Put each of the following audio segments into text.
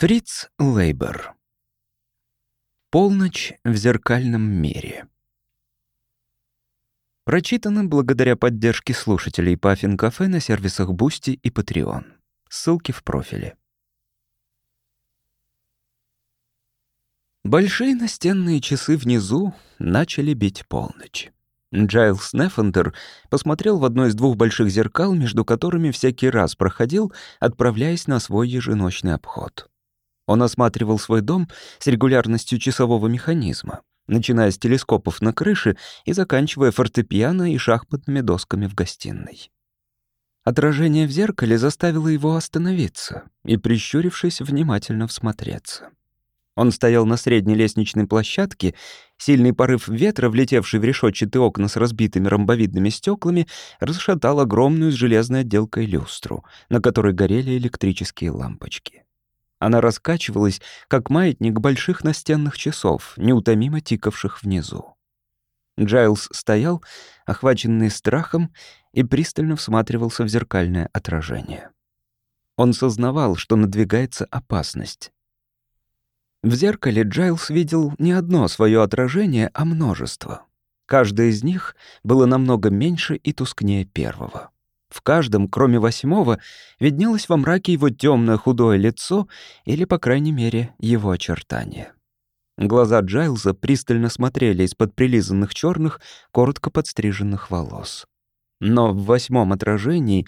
Фриц Лейбер. Полночь в зеркальном мире. Прочитано благодаря поддержке слушателей Паффин Кафе на сервисах Boosty и Patreon. Ссылки в профиле. Большие настенные часы внизу начали бить полночь. Джайлс Нефендер посмотрел в одно из двух больших зеркал, между которыми всякий раз проходил, отправляясь на свой еженочный обход. Он осматривал свой дом с регулярностью часового механизма, начиная с телескопов на крыше и заканчивая фортепиано и шахматными досками в гостиной. Отражение в зеркале заставило его остановиться и, прищурившись, внимательно всмотреться. Он стоял на средней лестничной площадке, сильный порыв ветра, влетевший в решетчатые окна с разбитыми ромбовидными стеклами, расшатал огромную с железной отделкой люстру, на которой горели электрические лампочки. Она раскачивалась, как маятник больших настенных часов, неутомимо тикавших внизу. Джайлз стоял, охваченный страхом, и пристально всматривался в зеркальное отражение. Он сознавал, что надвигается опасность. В зеркале Джайлз видел не одно свое отражение, а множество. Каждое из них было намного меньше и тускнее первого. В каждом, кроме восьмого, виднелось во мраке его темное худое лицо или, по крайней мере, его очертания. Глаза Джайлза пристально смотрели из-под прилизанных черных, коротко подстриженных волос. Но в восьмом отражении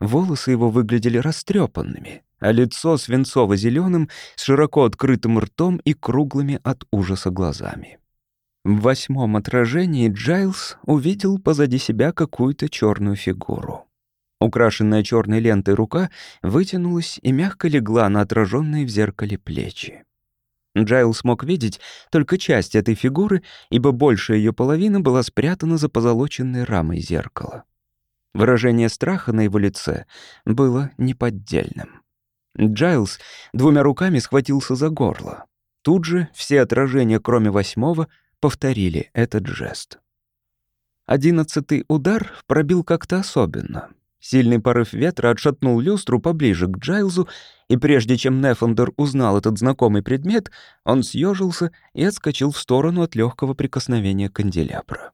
волосы его выглядели растрепанными, а лицо свинцово зеленым с широко открытым ртом и круглыми от ужаса глазами. В восьмом отражении Джайлз увидел позади себя какую-то черную фигуру. Украшенная черной лентой рука вытянулась и мягко легла на отраженные в зеркале плечи. Джайл смог видеть только часть этой фигуры, ибо большая ее половина была спрятана за позолоченной рамой зеркала. Выражение страха на его лице было неподдельным. Джайлз двумя руками схватился за горло. Тут же все отражения, кроме восьмого, повторили этот жест. Одиннадцатый удар пробил как-то особенно — Сильный порыв ветра отшатнул люстру поближе к Джайлзу, и прежде чем Нефандер узнал этот знакомый предмет, он съежился и отскочил в сторону от легкого прикосновения канделябра.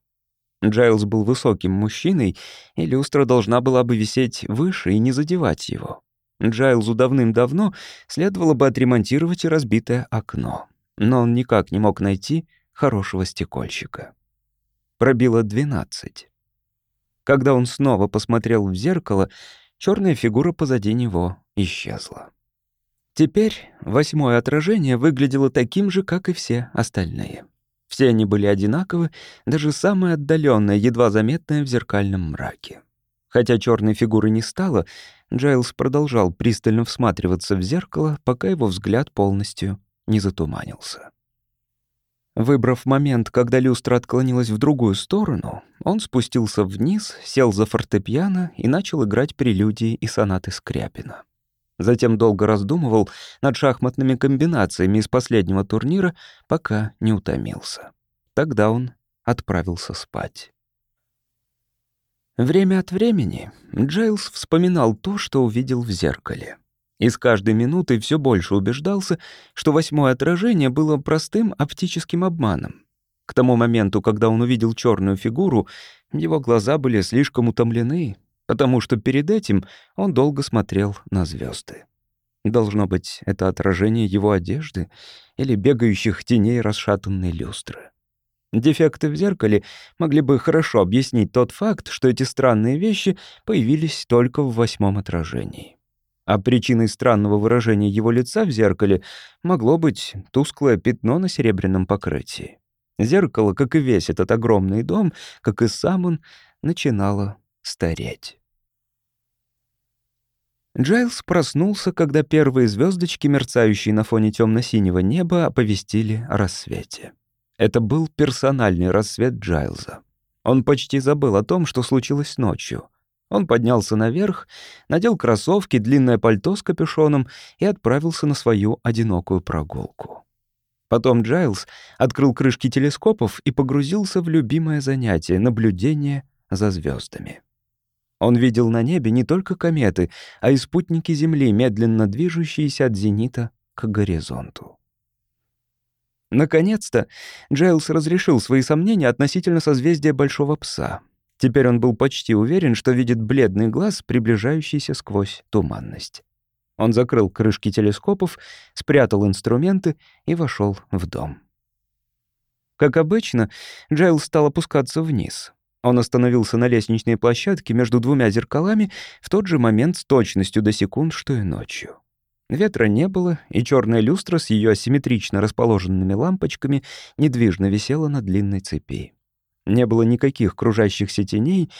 Джайлз был высоким мужчиной, и люстра должна была бы висеть выше и не задевать его. Джайлзу давным-давно следовало бы отремонтировать и разбитое окно, но он никак не мог найти хорошего стекольщика. Пробило двенадцать. Когда он снова посмотрел в зеркало, черная фигура позади него исчезла. Теперь восьмое отражение выглядело таким же, как и все остальные. Все они были одинаковы, даже самое отдаленное, едва заметное в зеркальном мраке. Хотя черной фигуры не стало, Джайлз продолжал пристально всматриваться в зеркало, пока его взгляд полностью не затуманился. Выбрав момент, когда люстра отклонилась в другую сторону, он спустился вниз, сел за фортепиано и начал играть прелюдии и сонаты Скряпина. Затем долго раздумывал над шахматными комбинациями из последнего турнира, пока не утомился. Тогда он отправился спать. Время от времени Джейлс вспоминал то, что увидел в зеркале и с каждой минутой все больше убеждался, что восьмое отражение было простым оптическим обманом. К тому моменту, когда он увидел черную фигуру, его глаза были слишком утомлены, потому что перед этим он долго смотрел на звезды. Должно быть, это отражение его одежды или бегающих теней расшатанной люстры. Дефекты в зеркале могли бы хорошо объяснить тот факт, что эти странные вещи появились только в восьмом отражении а причиной странного выражения его лица в зеркале могло быть тусклое пятно на серебряном покрытии. Зеркало, как и весь этот огромный дом, как и сам он, начинало стареть. Джайлз проснулся, когда первые звездочки, мерцающие на фоне темно-синего неба, оповестили о рассвете. Это был персональный рассвет Джайлза. Он почти забыл о том, что случилось ночью — он поднялся наверх, надел кроссовки, длинное пальто с капюшоном и отправился на свою одинокую прогулку. Потом Джайлз открыл крышки телескопов и погрузился в любимое занятие — наблюдение за звездами. Он видел на небе не только кометы, а и спутники Земли, медленно движущиеся от зенита к горизонту. Наконец-то Джайлс разрешил свои сомнения относительно созвездия Большого Пса. Теперь он был почти уверен, что видит бледный глаз, приближающийся сквозь туманность. Он закрыл крышки телескопов, спрятал инструменты и вошел в дом. Как обычно, Джайлс стал опускаться вниз. Он остановился на лестничной площадке между двумя зеркалами в тот же момент с точностью до секунд, что и ночью. Ветра не было, и черная люстра с ее асимметрично расположенными лампочками недвижно висела на длинной цепи. Не было никаких кружащихся теней,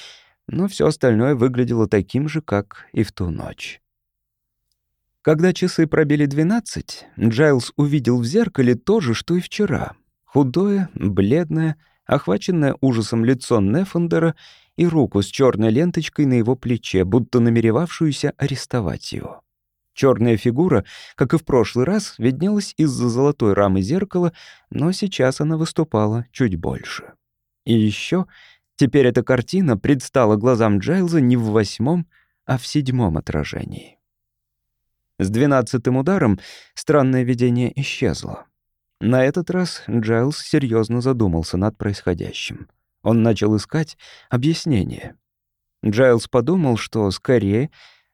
но все остальное выглядело таким же, как и в ту ночь. Когда часы пробили двенадцать, Джайлз увидел в зеркале то же, что и вчера. Худое, бледное, охваченное ужасом лицо Нефандера и руку с черной ленточкой на его плече, будто намеревавшуюся арестовать его. Черная фигура, как и в прошлый раз, виднелась из-за золотой рамы зеркала, но сейчас она выступала чуть больше. И еще теперь эта картина предстала глазам Джайлза не в восьмом, а в седьмом отражении. С двенадцатым ударом странное видение исчезло. На этот раз Джайлз серьезно задумался над происходящим. Он начал искать объяснение. Джайлз подумал, что скорее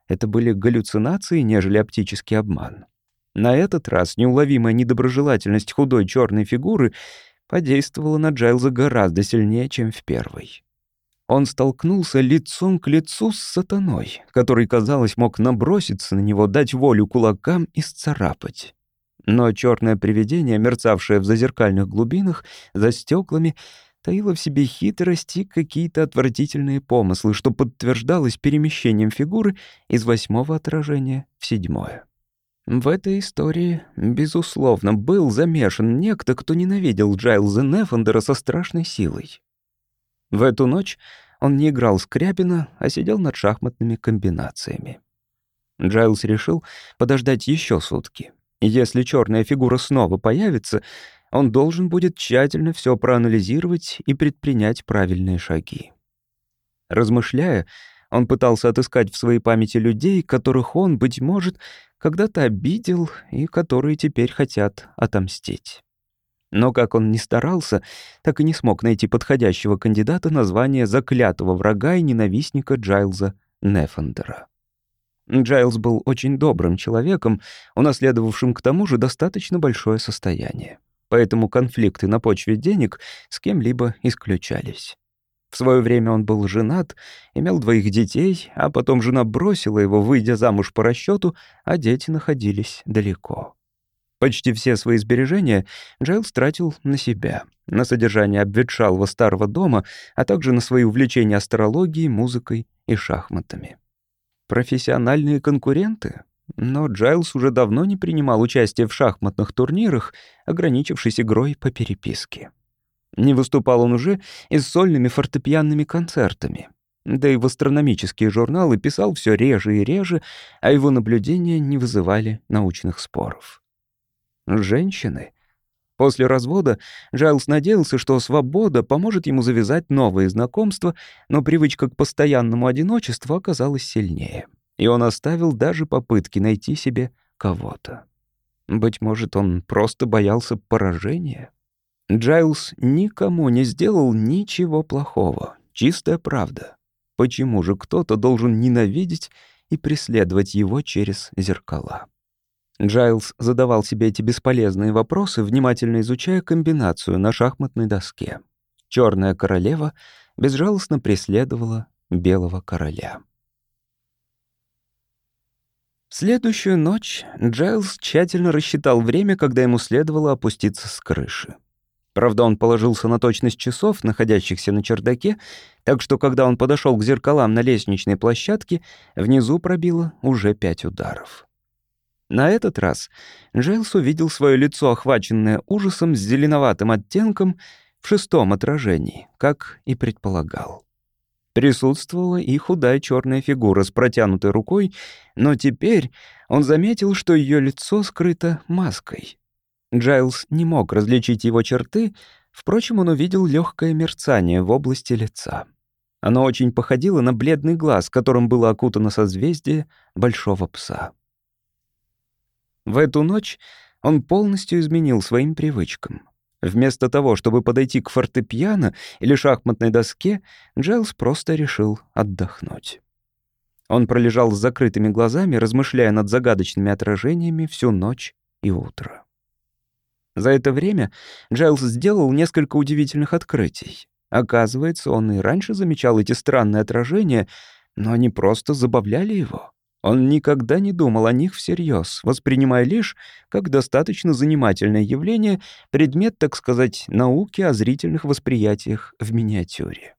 это были галлюцинации, нежели оптический обман. На этот раз неуловимая недоброжелательность худой черной фигуры подействовала на Джайлза гораздо сильнее, чем в первой он столкнулся лицом к лицу с сатаной, который, казалось, мог наброситься на него, дать волю кулакам и сцарапать. Но черное привидение, мерцавшее в зазеркальных глубинах, за стеклами, таило в себе хитрость и какие-то отвратительные помыслы, что подтверждалось перемещением фигуры из восьмого отражения в седьмое. В этой истории, безусловно, был замешан некто, кто ненавидел Джайлза Нефандера со страшной силой. В эту ночь он не играл Скрябина, а сидел над шахматными комбинациями. Джайлс решил подождать еще сутки. Если черная фигура снова появится, он должен будет тщательно все проанализировать и предпринять правильные шаги. Размышляя, он пытался отыскать в своей памяти людей, которых он, быть может, когда-то обидел и которые теперь хотят отомстить. Но как он ни старался, так и не смог найти подходящего кандидата на звание заклятого врага и ненавистника Джайлза Нефендера. Джайлз был очень добрым человеком, унаследовавшим к тому же достаточно большое состояние. Поэтому конфликты на почве денег с кем-либо исключались. В свое время он был женат, имел двоих детей, а потом жена бросила его, выйдя замуж по расчету, а дети находились далеко. Почти все свои сбережения Джайлс тратил на себя, на содержание обветшалого старого дома, а также на свои увлечения астрологией, музыкой и шахматами. Профессиональные конкуренты? Но Джайлс уже давно не принимал участие в шахматных турнирах, ограничившись игрой по переписке. Не выступал он уже и с сольными фортепианными концертами. Да и в астрономические журналы писал все реже и реже, а его наблюдения не вызывали научных споров. Женщины. После развода Джайлс надеялся, что свобода поможет ему завязать новые знакомства, но привычка к постоянному одиночеству оказалась сильнее, и он оставил даже попытки найти себе кого-то. Быть может, он просто боялся поражения? Джайлс никому не сделал ничего плохого. Чистая правда. Почему же кто-то должен ненавидеть и преследовать его через зеркала? Джайлз задавал себе эти бесполезные вопросы, внимательно изучая комбинацию на шахматной доске. Черная королева безжалостно преследовала белого короля. В следующую ночь Джайлз тщательно рассчитал время, когда ему следовало опуститься с крыши. Правда, он положился на точность часов, находящихся на чердаке, так что когда он подошел к зеркалам на лестничной площадке, внизу пробило уже пять ударов. На этот раз Джейлс увидел свое лицо, охваченное ужасом с зеленоватым оттенком, в шестом отражении, как и предполагал. Присутствовала и худая черная фигура с протянутой рукой, но теперь он заметил, что ее лицо скрыто маской. Джайлз не мог различить его черты, впрочем, он увидел легкое мерцание в области лица. Оно очень походило на бледный глаз, которым было окутано созвездие большого пса. В эту ночь он полностью изменил своим привычкам. Вместо того, чтобы подойти к фортепиано или шахматной доске, Джайлз просто решил отдохнуть. Он пролежал с закрытыми глазами, размышляя над загадочными отражениями всю ночь и утро. За это время Джайлз сделал несколько удивительных открытий. Оказывается, он и раньше замечал эти странные отражения, но они просто забавляли его. Он никогда не думал о них всерьез, воспринимая лишь как достаточно занимательное явление, предмет, так сказать, науки о зрительных восприятиях в миниатюре.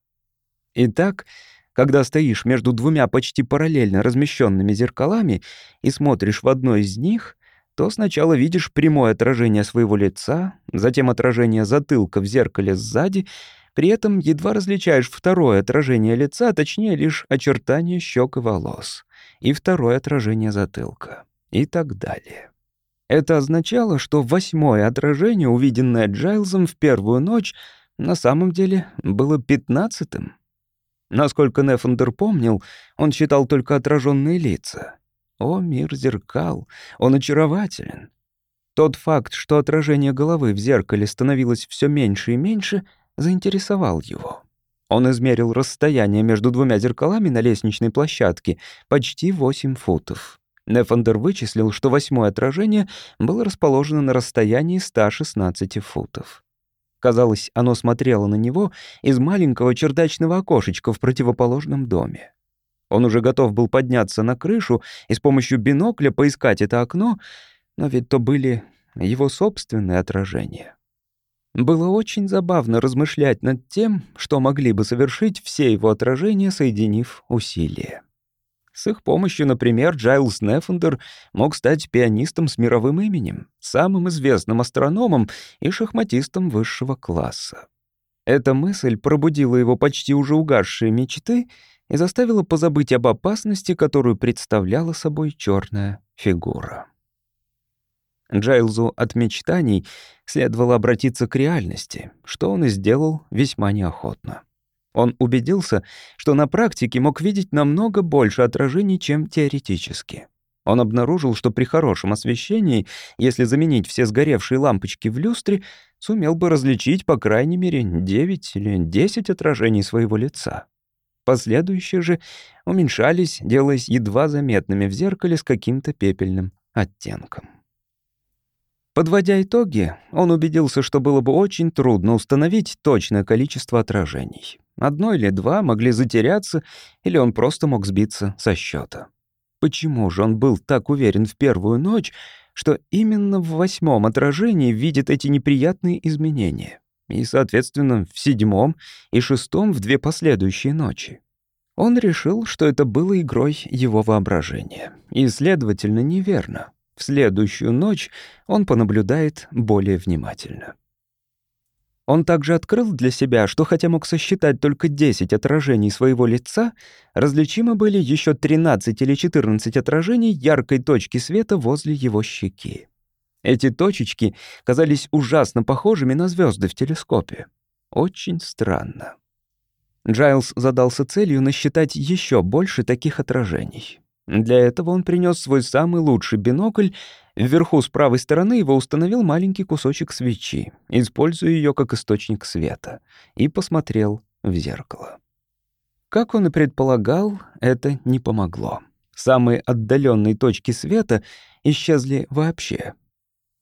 Итак, когда стоишь между двумя почти параллельно размещенными зеркалами и смотришь в одно из них, то сначала видишь прямое отражение своего лица, затем отражение затылка в зеркале сзади, при этом едва различаешь второе отражение лица, точнее лишь очертания щек и волос, и второе отражение затылка, и так далее. Это означало, что восьмое отражение, увиденное Джайлзом в первую ночь, на самом деле было пятнадцатым. Насколько Нефендер помнил, он считал только отраженные лица. О, мир зеркал, он очарователен. Тот факт, что отражение головы в зеркале становилось все меньше и меньше, заинтересовал его. Он измерил расстояние между двумя зеркалами на лестничной площадке почти 8 футов. Нефандер вычислил, что восьмое отражение было расположено на расстоянии 116 футов. Казалось, оно смотрело на него из маленького чердачного окошечка в противоположном доме. Он уже готов был подняться на крышу и с помощью бинокля поискать это окно, но ведь то были его собственные отражения. Было очень забавно размышлять над тем, что могли бы совершить все его отражения, соединив усилия. С их помощью, например, Джайлс Нефендер мог стать пианистом с мировым именем, самым известным астрономом и шахматистом высшего класса. Эта мысль пробудила его почти уже угасшие мечты и заставила позабыть об опасности, которую представляла собой черная фигура. Джайлзу от мечтаний следовало обратиться к реальности, что он и сделал весьма неохотно. Он убедился, что на практике мог видеть намного больше отражений, чем теоретически. Он обнаружил, что при хорошем освещении, если заменить все сгоревшие лампочки в люстре, сумел бы различить по крайней мере 9 или 10 отражений своего лица. Последующие же уменьшались, делаясь едва заметными в зеркале с каким-то пепельным оттенком. Подводя итоги, он убедился, что было бы очень трудно установить точное количество отражений. Одно или два могли затеряться, или он просто мог сбиться со счета. Почему же он был так уверен в первую ночь, что именно в восьмом отражении видит эти неприятные изменения, и, соответственно, в седьмом и шестом в две последующие ночи? Он решил, что это было игрой его воображения, и, следовательно, неверно. В следующую ночь он понаблюдает более внимательно. Он также открыл для себя, что хотя мог сосчитать только 10 отражений своего лица, различимы были еще 13 или 14 отражений яркой точки света возле его щеки. Эти точечки казались ужасно похожими на звезды в телескопе. Очень странно. Джайлз задался целью насчитать еще больше таких отражений. Для этого он принес свой самый лучший бинокль Вверху с правой стороны его установил маленький кусочек свечи, используя ее как источник света, и посмотрел в зеркало. Как он и предполагал, это не помогло. Самые отдаленные точки света исчезли вообще.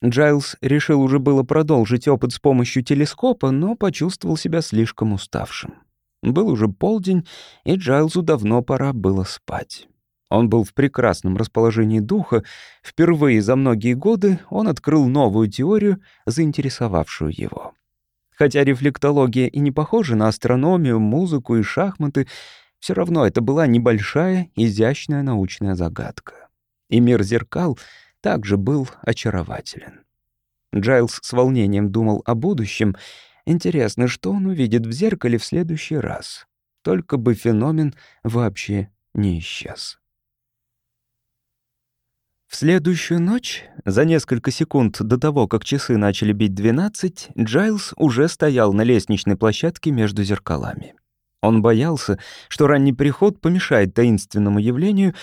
Джайлз решил уже было продолжить опыт с помощью телескопа, но почувствовал себя слишком уставшим. Был уже полдень, и Джайлзу давно пора было спать. Он был в прекрасном расположении духа. Впервые за многие годы он открыл новую теорию, заинтересовавшую его. Хотя рефлектология и не похожа на астрономию, музыку и шахматы, все равно это была небольшая, изящная научная загадка. И мир зеркал также был очарователен. Джайлз с волнением думал о будущем. Интересно, что он увидит в зеркале в следующий раз. Только бы феномен вообще не исчез. В следующую ночь, за несколько секунд до того, как часы начали бить 12, Джайлз уже стоял на лестничной площадке между зеркалами. Он боялся, что ранний приход помешает таинственному явлению,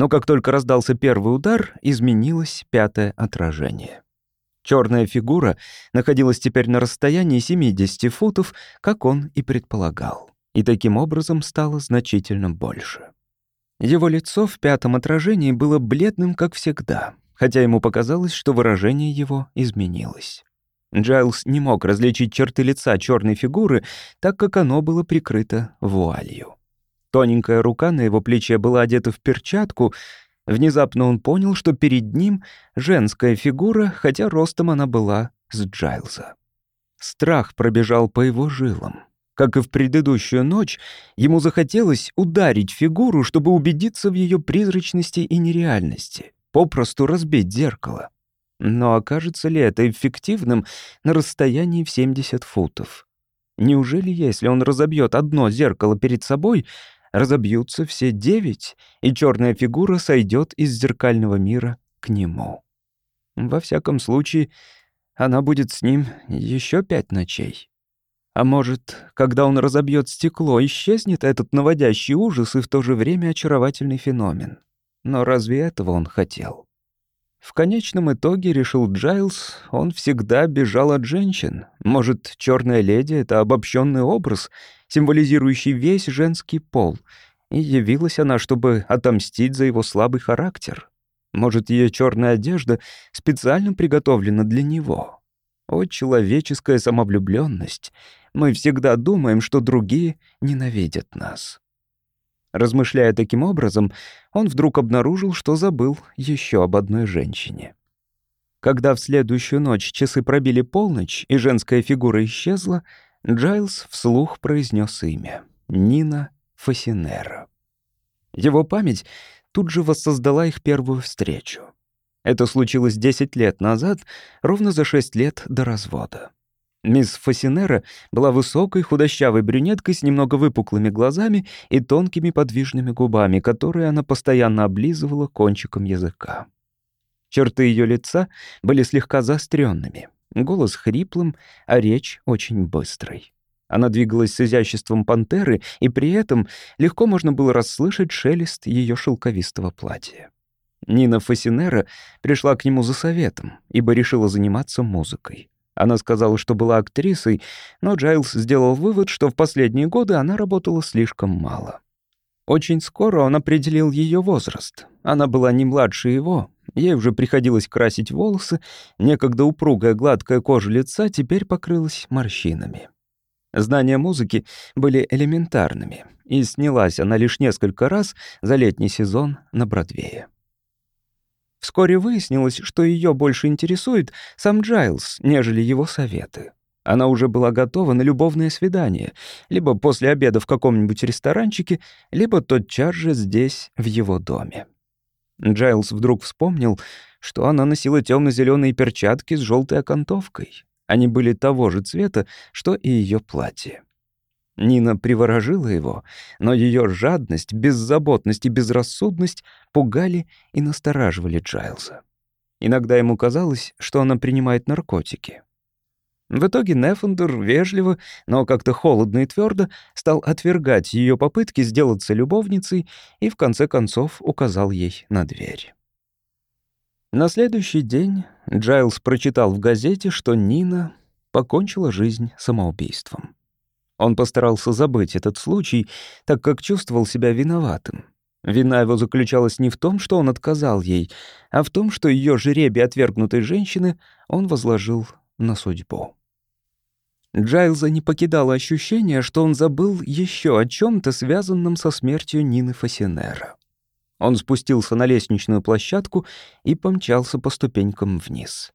Но как только раздался первый удар, изменилось пятое отражение. Черная фигура находилась теперь на расстоянии 70 футов, как он и предполагал, и таким образом стало значительно больше. Его лицо в пятом отражении было бледным, как всегда, хотя ему показалось, что выражение его изменилось. Джайлз не мог различить черты лица черной фигуры, так как оно было прикрыто вуалью. Тоненькая рука на его плече была одета в перчатку. Внезапно он понял, что перед ним женская фигура, хотя ростом она была с Джайлза. Страх пробежал по его жилам. Как и в предыдущую ночь, ему захотелось ударить фигуру, чтобы убедиться в ее призрачности и нереальности, попросту разбить зеркало. Но окажется ли это эффективным на расстоянии в 70 футов? Неужели, если он разобьет одно зеркало перед собой, разобьются все девять, и черная фигура сойдет из зеркального мира к нему. Во всяком случае, она будет с ним еще пять ночей. А может, когда он разобьет стекло, исчезнет этот наводящий ужас и в то же время очаровательный феномен. Но разве этого он хотел? В конечном итоге, решил Джайлз, он всегда бежал от женщин. Может, черная леди — это обобщенный образ, символизирующий весь женский пол, и явилась она, чтобы отомстить за его слабый характер. Может, ее черная одежда специально приготовлена для него. О, человеческая самовлюбленность! Мы всегда думаем, что другие ненавидят нас. Размышляя таким образом, он вдруг обнаружил, что забыл еще об одной женщине. Когда в следующую ночь часы пробили полночь и женская фигура исчезла, Джайлз вслух произнес имя — Нина Фасинера. Его память тут же воссоздала их первую встречу. Это случилось 10 лет назад, ровно за 6 лет до развода. Мисс Фасинера была высокой, худощавой брюнеткой с немного выпуклыми глазами и тонкими подвижными губами, которые она постоянно облизывала кончиком языка. Черты ее лица были слегка заостренными, голос хриплым, а речь очень быстрой. Она двигалась с изяществом пантеры, и при этом легко можно было расслышать шелест ее шелковистого платья. Нина Фасинера пришла к нему за советом, ибо решила заниматься музыкой. Она сказала, что была актрисой, но Джайлз сделал вывод, что в последние годы она работала слишком мало. Очень скоро он определил ее возраст. Она была не младше его, ей уже приходилось красить волосы, некогда упругая гладкая кожа лица теперь покрылась морщинами. Знания музыки были элементарными, и снялась она лишь несколько раз за летний сезон на Бродвее. Вскоре выяснилось, что ее больше интересует сам Джайлз, нежели его советы. Она уже была готова на любовное свидание, либо после обеда в каком-нибудь ресторанчике, либо тотчас же здесь, в его доме. Джайлз вдруг вспомнил, что она носила темно-зеленые перчатки с желтой окантовкой. Они были того же цвета, что и ее платье. Нина приворожила его, но ее жадность, беззаботность и безрассудность пугали и настораживали Джайлза. Иногда ему казалось, что она принимает наркотики. В итоге Нефендер вежливо, но как-то холодно и твердо стал отвергать ее попытки сделаться любовницей и в конце концов указал ей на дверь. На следующий день Джайлз прочитал в газете, что Нина покончила жизнь самоубийством. Он постарался забыть этот случай, так как чувствовал себя виноватым. Вина его заключалась не в том, что он отказал ей, а в том, что ее жеребие отвергнутой женщины он возложил на судьбу. Джайлза не покидало ощущение, что он забыл еще о чем то связанном со смертью Нины Фасинера. Он спустился на лестничную площадку и помчался по ступенькам вниз.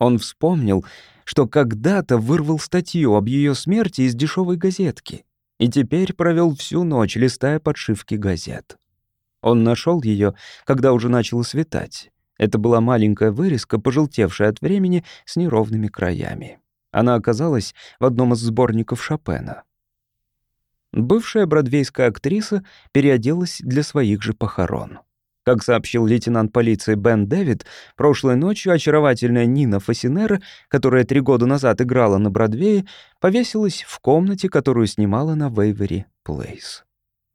Он вспомнил, что когда-то вырвал статью об ее смерти из дешевой газетки и теперь провел всю ночь, листая подшивки газет. Он нашел ее, когда уже начало светать. Это была маленькая вырезка, пожелтевшая от времени, с неровными краями. Она оказалась в одном из сборников Шопена. Бывшая бродвейская актриса переоделась для своих же похорон. Как сообщил лейтенант полиции Бен Дэвид, прошлой ночью очаровательная Нина Фасинера, которая три года назад играла на Бродвее, повесилась в комнате, которую снимала на Вейвери Плейс.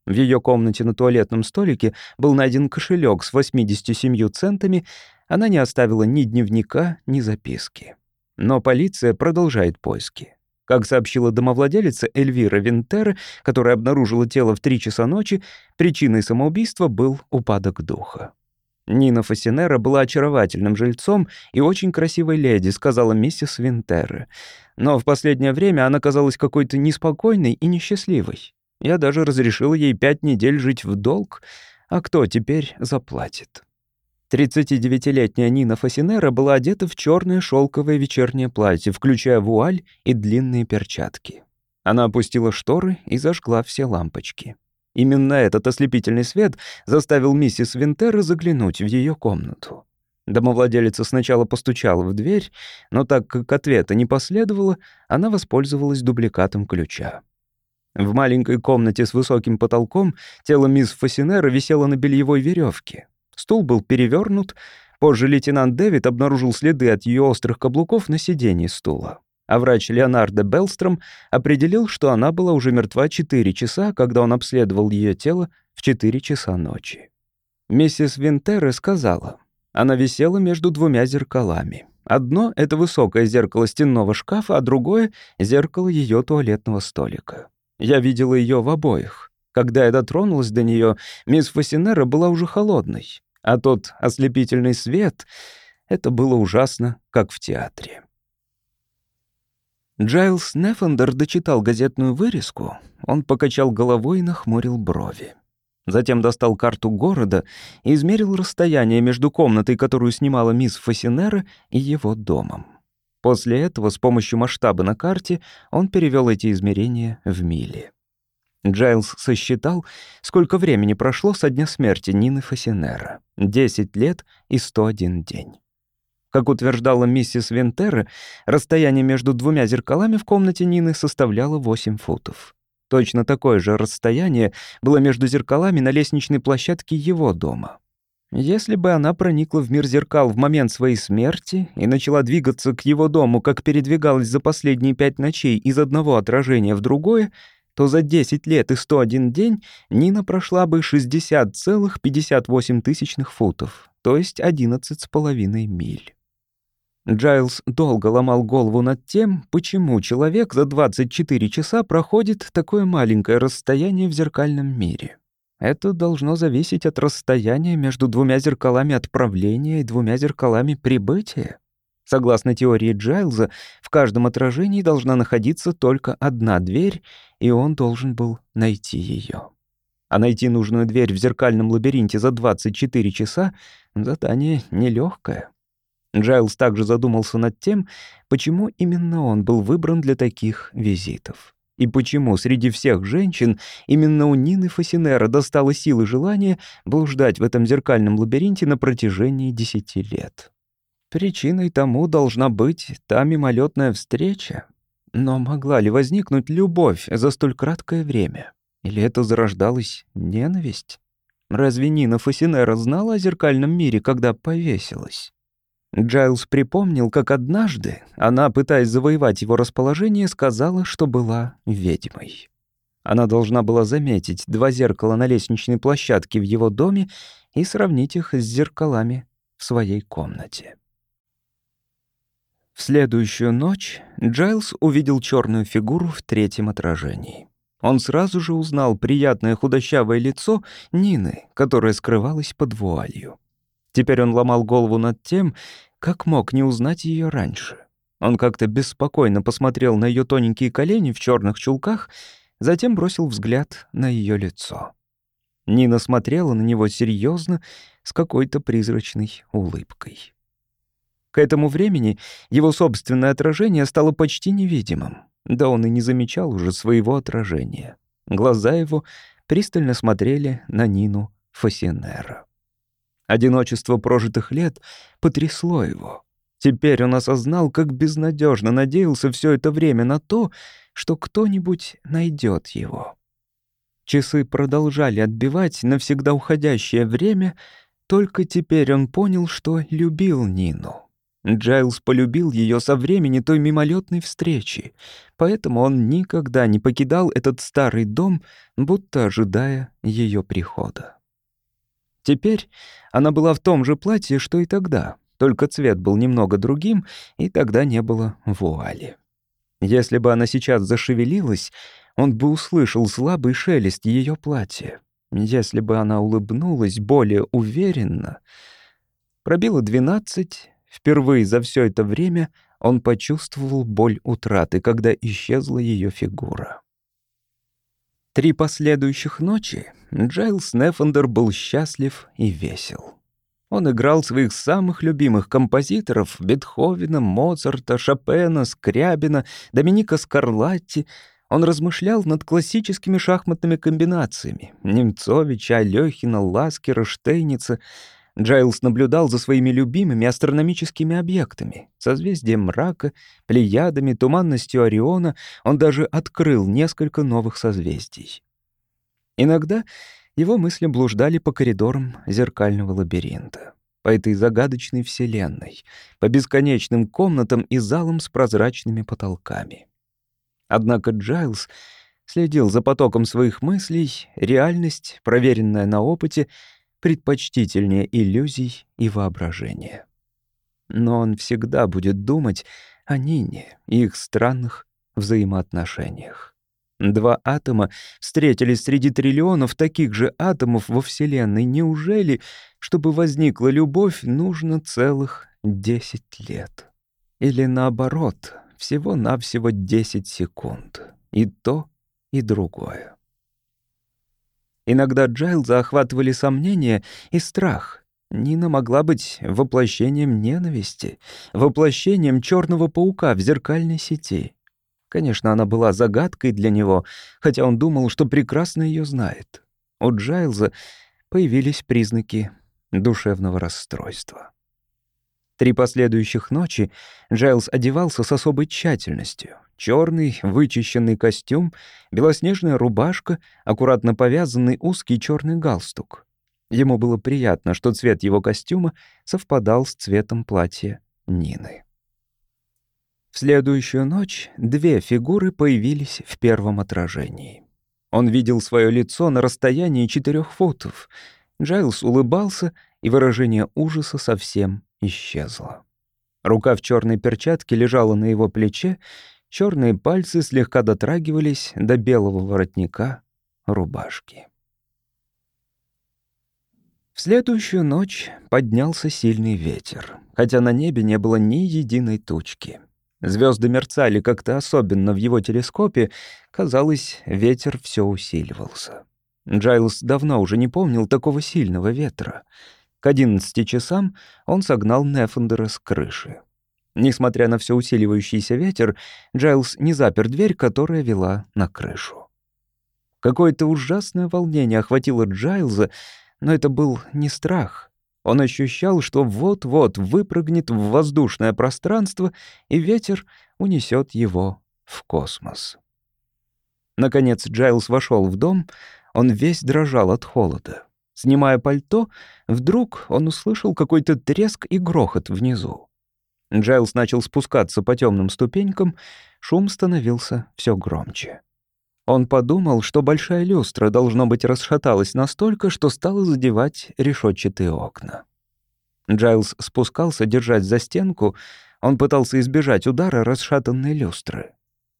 В ее комнате на туалетном столике был найден кошелек с 87 центами, она не оставила ни дневника, ни записки. Но полиция продолжает поиски. Как сообщила домовладелица Эльвира Винтера, которая обнаружила тело в 3 часа ночи, причиной самоубийства был упадок духа. Нина Фасинера была очаровательным жильцом и очень красивой леди, сказала миссис Винтера. Но в последнее время она казалась какой-то неспокойной и несчастливой. Я даже разрешил ей пять недель жить в долг, а кто теперь заплатит? 39-летняя Нина Фасинера была одета в черное шелковое вечернее платье, включая вуаль и длинные перчатки. Она опустила шторы и зажгла все лампочки. Именно этот ослепительный свет заставил миссис Винтера заглянуть в ее комнату. Домовладелица сначала постучала в дверь, но так как ответа не последовало, она воспользовалась дубликатом ключа. В маленькой комнате с высоким потолком тело мисс Фасинера висело на бельевой веревке. Стул был перевернут. Позже лейтенант Дэвид обнаружил следы от ее острых каблуков на сиденье стула. А врач Леонардо Белстром определил, что она была уже мертва 4 часа, когда он обследовал ее тело в 4 часа ночи. Миссис Винтере сказала, она висела между двумя зеркалами. Одно — это высокое зеркало стенного шкафа, а другое — зеркало ее туалетного столика. Я видела ее в обоих. Когда я дотронулась до нее, мисс Фасинера была уже холодной, а тот ослепительный свет — это было ужасно, как в театре. Джайлс Нефендер дочитал газетную вырезку, он покачал головой и нахмурил брови. Затем достал карту города и измерил расстояние между комнатой, которую снимала мисс Фасинера, и его домом. После этого с помощью масштаба на карте он перевел эти измерения в мили. Джайлз сосчитал, сколько времени прошло со дня смерти Нины Фасинера. 10 лет и 101 день. Как утверждала миссис Вентера, расстояние между двумя зеркалами в комнате Нины составляло 8 футов. Точно такое же расстояние было между зеркалами на лестничной площадке его дома. Если бы она проникла в мир зеркал в момент своей смерти и начала двигаться к его дому, как передвигалась за последние пять ночей из одного отражения в другое, то за 10 лет и 101 день Нина прошла бы 60,58 футов, то есть 11,5 миль. Джайлз долго ломал голову над тем, почему человек за 24 часа проходит такое маленькое расстояние в зеркальном мире. Это должно зависеть от расстояния между двумя зеркалами отправления и двумя зеркалами прибытия. Согласно теории Джайлза, в каждом отражении должна находиться только одна дверь, и он должен был найти ее. А найти нужную дверь в зеркальном лабиринте за 24 часа — задание нелегкое. Джайлз также задумался над тем, почему именно он был выбран для таких визитов. И почему среди всех женщин именно у Нины Фасинера достало силы желания блуждать в этом зеркальном лабиринте на протяжении десяти лет. Причиной тому должна быть та мимолетная встреча. Но могла ли возникнуть любовь за столь краткое время? Или это зарождалась ненависть? Разве Нина Фасинера знала о зеркальном мире, когда повесилась? Джайлз припомнил, как однажды она, пытаясь завоевать его расположение, сказала, что была ведьмой. Она должна была заметить два зеркала на лестничной площадке в его доме и сравнить их с зеркалами в своей комнате. В следующую ночь Джайлз увидел черную фигуру в третьем отражении. Он сразу же узнал приятное худощавое лицо Нины, которое скрывалось под вуалью. Теперь он ломал голову над тем, как мог не узнать ее раньше. Он как-то беспокойно посмотрел на ее тоненькие колени в черных чулках, затем бросил взгляд на ее лицо. Нина смотрела на него серьезно, с какой-то призрачной улыбкой. К этому времени его собственное отражение стало почти невидимым. Да он и не замечал уже своего отражения. Глаза его пристально смотрели на Нину Фасинера. Одиночество прожитых лет потрясло его. Теперь он осознал, как безнадежно надеялся все это время на то, что кто-нибудь найдет его. Часы продолжали отбивать навсегда уходящее время, только теперь он понял, что любил Нину. Джайлз полюбил ее со времени той мимолетной встречи, поэтому он никогда не покидал этот старый дом, будто ожидая ее прихода. Теперь она была в том же платье, что и тогда, только цвет был немного другим, и тогда не было вуали. Если бы она сейчас зашевелилась, он бы услышал слабый шелест ее платья. Если бы она улыбнулась более уверенно... Пробило двенадцать, впервые за все это время он почувствовал боль утраты, когда исчезла ее фигура. Три последующих ночи Джайлс Нефендер был счастлив и весел. Он играл своих самых любимых композиторов — Бетховена, Моцарта, Шопена, Скрябина, Доминика Скарлатти. Он размышлял над классическими шахматными комбинациями — Нимцовича, Алёхина, Ласкера, Штейница. Джайлс наблюдал за своими любимыми астрономическими объектами — созвездием мрака, плеядами, туманностью Ориона. Он даже открыл несколько новых созвездий. Иногда его мысли блуждали по коридорам зеркального лабиринта, по этой загадочной вселенной, по бесконечным комнатам и залам с прозрачными потолками. Однако Джайлз следил за потоком своих мыслей, реальность, проверенная на опыте, предпочтительнее иллюзий и воображения. Но он всегда будет думать о Нине и их странных взаимоотношениях. Два атома встретились среди триллионов таких же атомов во Вселенной. Неужели, чтобы возникла любовь, нужно целых десять лет? Или наоборот, всего-навсего десять секунд. И то, и другое. Иногда Джайлза охватывали сомнения и страх. Нина могла быть воплощением ненависти, воплощением черного паука в зеркальной сети. Конечно, она была загадкой для него, хотя он думал, что прекрасно ее знает. У Джайлза появились признаки душевного расстройства. Три последующих ночи Джайлз одевался с особой тщательностью. Черный, вычищенный костюм, белоснежная рубашка, аккуратно повязанный узкий черный галстук. Ему было приятно, что цвет его костюма совпадал с цветом платья Нины. В следующую ночь две фигуры появились в первом отражении. Он видел свое лицо на расстоянии четырех футов. Джайлс улыбался, и выражение ужаса совсем исчезло. Рука в черной перчатке лежала на его плече, черные пальцы слегка дотрагивались до белого воротника рубашки. В следующую ночь поднялся сильный ветер, хотя на небе не было ни единой тучки. Звезды мерцали как-то особенно в его телескопе. Казалось, ветер все усиливался. Джайлс давно уже не помнил такого сильного ветра. К одиннадцати часам он согнал Нефендера с крыши. Несмотря на все усиливающийся ветер, Джайлс не запер дверь, которая вела на крышу. Какое-то ужасное волнение охватило Джайлза, но это был не страх. Он ощущал, что вот-вот выпрыгнет в воздушное пространство, и ветер унесет его в космос. Наконец Джайлс вошел в дом, он весь дрожал от холода. Снимая пальто, вдруг он услышал какой-то треск и грохот внизу. Джайлс начал спускаться по темным ступенькам, шум становился все громче. Он подумал, что большая люстра, должно быть, расшаталась настолько, что стала задевать решетчатые окна. Джайлз спускался, держась за стенку. Он пытался избежать удара расшатанной люстры.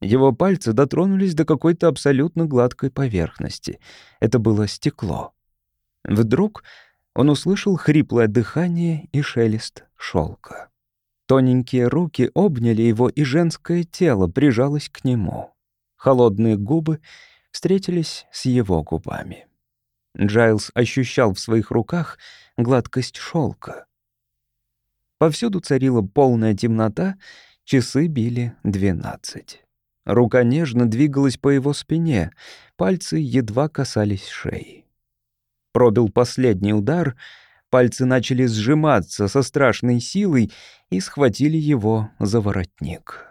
Его пальцы дотронулись до какой-то абсолютно гладкой поверхности. Это было стекло. Вдруг он услышал хриплое дыхание и шелест шелка. Тоненькие руки обняли его, и женское тело прижалось к нему. Холодные губы встретились с его губами. Джайлз ощущал в своих руках гладкость шелка. Повсюду царила полная темнота, часы били двенадцать. Рука нежно двигалась по его спине, пальцы едва касались шеи. Пробил последний удар, пальцы начали сжиматься со страшной силой и схватили его за воротник.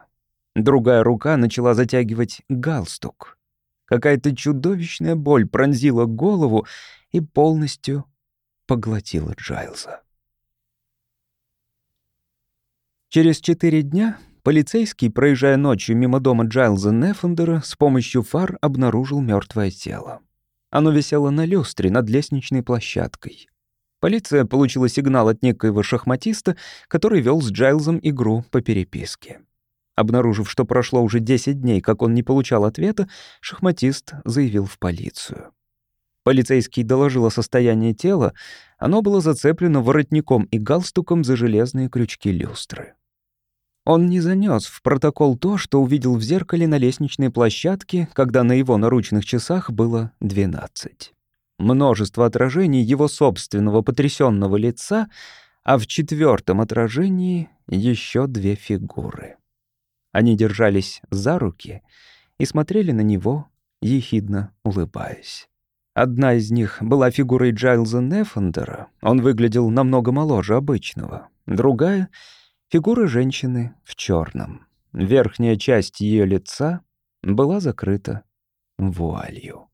Другая рука начала затягивать галстук. Какая-то чудовищная боль пронзила голову и полностью поглотила Джайлза. Через четыре дня полицейский, проезжая ночью мимо дома Джайлза Нефендера, с помощью фар обнаружил мертвое тело. Оно висело на люстре над лестничной площадкой. Полиция получила сигнал от некоего шахматиста, который вел с Джайлзом игру по переписке. Обнаружив, что прошло уже 10 дней, как он не получал ответа, шахматист заявил в полицию. Полицейский доложил о состоянии тела, оно было зацеплено воротником и галстуком за железные крючки люстры. Он не занес в протокол то, что увидел в зеркале на лестничной площадке, когда на его наручных часах было 12 множество отражений его собственного потрясенного лица, а в четвертом отражении еще две фигуры. Они держались за руки и смотрели на него, ехидно улыбаясь. Одна из них была фигурой Джайлза Нефендера, он выглядел намного моложе обычного. Другая — фигура женщины в черном. Верхняя часть ее лица была закрыта вуалью.